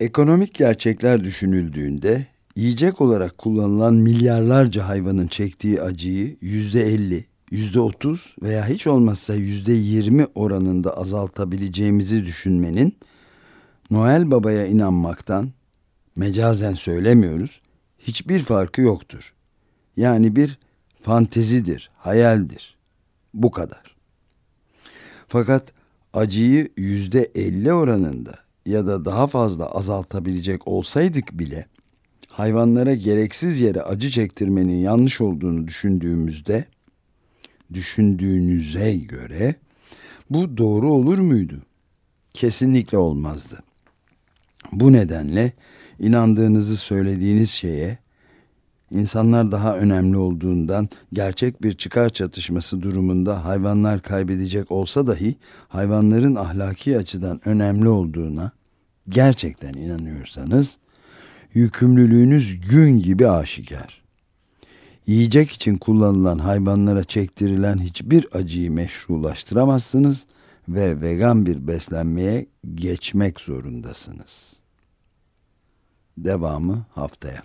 Ekonomik gerçekler düşünüldüğünde yiyecek olarak kullanılan milyarlarca hayvanın çektiği acıyı yüzde elli, yüzde otuz veya hiç olmazsa yüzde yirmi oranında azaltabileceğimizi düşünmenin Noel Baba'ya inanmaktan mecazen söylemiyoruz hiçbir farkı yoktur. Yani bir fantezidir, hayaldir. Bu kadar. Fakat acıyı yüzde elli oranında ya da daha fazla azaltabilecek olsaydık bile hayvanlara gereksiz yere acı çektirmenin yanlış olduğunu düşündüğümüzde düşündüğünüze göre bu doğru olur muydu? Kesinlikle olmazdı. Bu nedenle inandığınızı söylediğiniz şeye insanlar daha önemli olduğundan gerçek bir çıkar çatışması durumunda hayvanlar kaybedecek olsa dahi hayvanların ahlaki açıdan önemli olduğuna gerçekten inanıyorsanız yükümlülüğünüz gün gibi aşikar. Yiyecek için kullanılan hayvanlara çektirilen hiçbir acıyı meşrulaştıramazsınız ve vegan bir beslenmeye geçmek zorundasınız. Devamı haftaya.